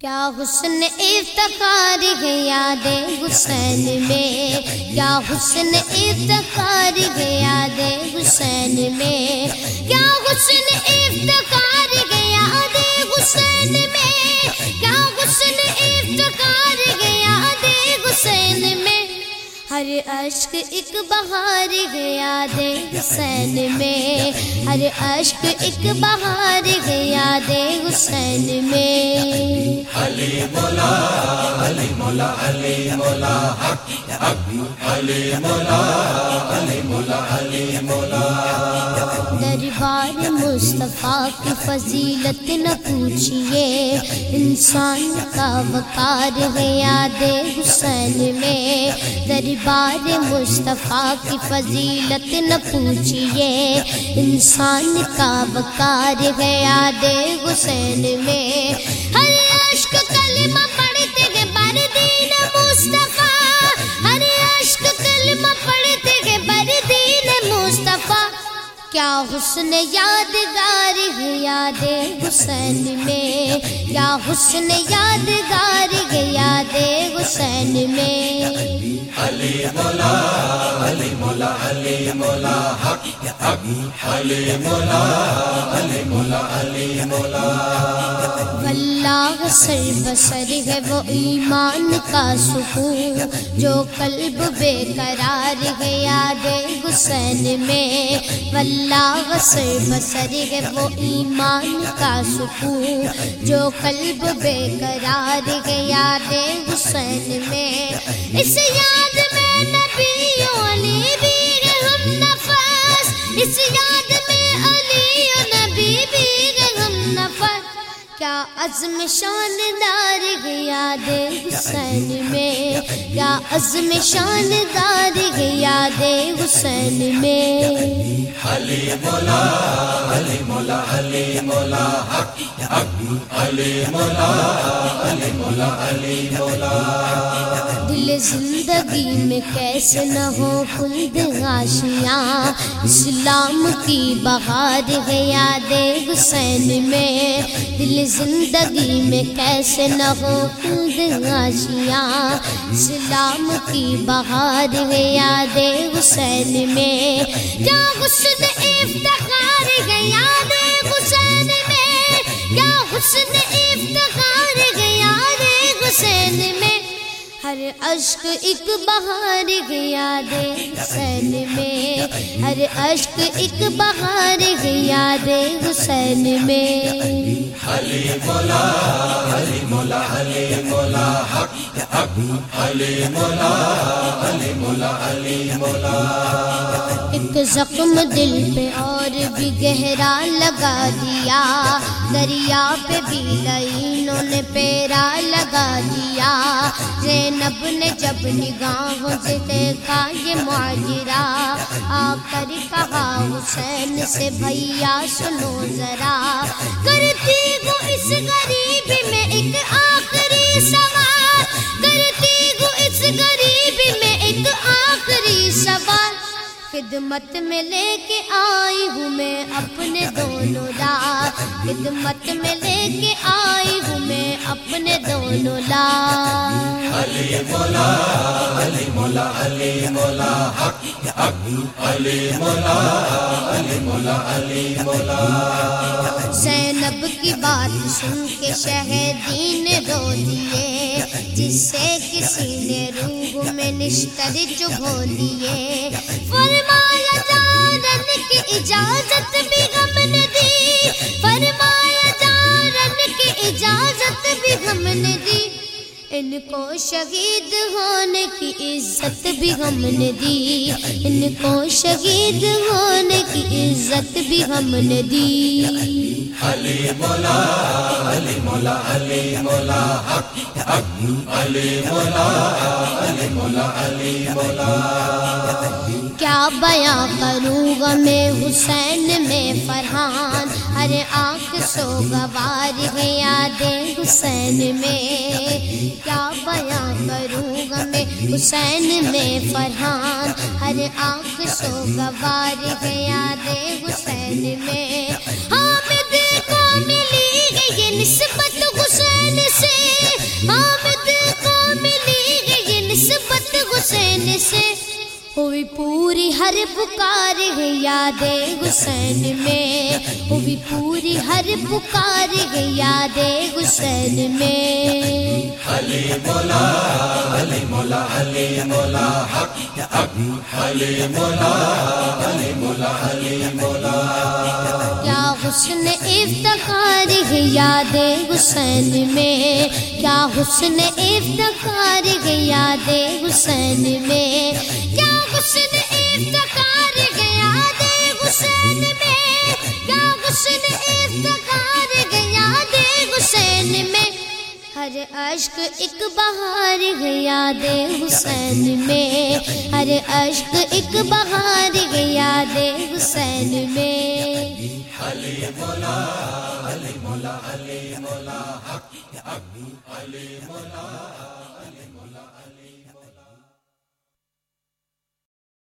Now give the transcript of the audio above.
کیا حسن افتخار ہے یاد حسین میں کیا حسن افتخار ہے یاد حسین میں کیا اشک ایک بہار ہے یاد حسین میں۔ ہر اشک ایک بہار ہے یاد حسین میں۔ علی مولا علی مولا علی مولا علی مولا علی مولا علی مولا دربار مصطفیٰ کی فضیلت نہ پوچھئے۔ انسان کا وقار ہے یاد حسین میں۔ دربار مصطفیٰ کی فضیلت نہ پوچھئے۔ انسان کا وقار ہے یاد حسین میں۔ ہر عشق کلمہ کیا حسن یادگار ہے یاد حسین میں؟ کیا حسن یادگار ہے یاد حسین میں؟ علی مولا علی مولا علی مولا حق علی مولا علی مولا علی مولا واللہ سر بسر ہے وہ ایمان کا سکون جو قلب بے قرار ہے یاد حسین میں واللہ سر بسر ہے وہ ایمان کا سکون جو قلب بے قرار ہے یاد حسین میں اس یاد میں نبی علی بھی اس یاد میں علی و نبی بھی ہم نفس کیا عزم شاندار ہے یاد حسین میں؟ کیا عزم شاندار ہے یاد حسین میں؟ علی مولا علی مولا علی مولا علی مولا علی مولا علی مولا دل زندگی میں کیسے نہ ہو خلد غاشیاں۔ اسلام کی بہار ہے یاد حسین میں۔ دل زندگی میں کیسے نہ ہو خلد غاشیاں۔ اسلام کی بہار ہے یاد حسین میں۔ کیا حسن افتخار اشک ایک بہار یاد حسین میں۔ ہر اشک ایک بہار یاد حسین میں۔ علی مولا علی مولا علی مولا علی مولا علی مولا علی مولا۔ ایک زخم دل پہ اور بھی گہرا لگا دیا دریا پہ بھی لائنوں زینب نے جب نگاہوں سے دیکھا یہ معجرہ آ کر کہا، حسین سے، بھیا سنو ذرا۔ کرتی وہ اس غریبی خدمت میں لے کے آئی ہوں میں اپنے دونوں لال خدمت میں لے کے آئی ہوں میں اپنے دونوں لال علی مولا علی مولا علی مولا حق حق علی مولا علی مولا علی مولا۔ زینب کی بات سن کے شہدین رو دیے۔ جس سے کسی نے روح میں نشتر چبھو لیے فرمایا جارن کی اجازت بھی غم نے دی۔ فرمایا جارن کی اجازت بھی غم نے دی۔ ان کو شہید ہونے کی عزت بھی ہم نے دی۔ ان کو شہید ہونے کی عزت بھی ہم نے دی۔ علی مولا علی مولا علی مولا علی مولا علی مولا علی مولا کیا بیاں کروں گا میں حسین میں فرحان؟ ہر آنکھ سو گوار ہے یاد حسین میں۔ کیا بیاں کروں گا میں حسین میں فرحان؟ ہر آنکھ سو گوار ہے یاد حسین میں ہاں کو ملی نسبت حسین سے حامد کو ملی نسبت حسین سے ہوئی پوری ہر پکار ہے یاد حسین میں ہوئی پوری ہر پکار ہے یاد حسین میں علی مولا علی مولا علی مولا حق علی مولا علی مولا علی مولا حسن افتخار ہے یاد حسین میں؟ کیا حسن افتخار ہے یاد حسین میں؟ کیا حسن افتخار ہے یاد حسین میں؟ کیا حسن افتخار ہے یاد حسین میں؟ ہر اشک ایک بہار ہے یاد حسین میں؟ ہر اشک ایک بہار ہے یاد حسین میں؟ علی مولا علی مولا علی مولا حق حق علی مولا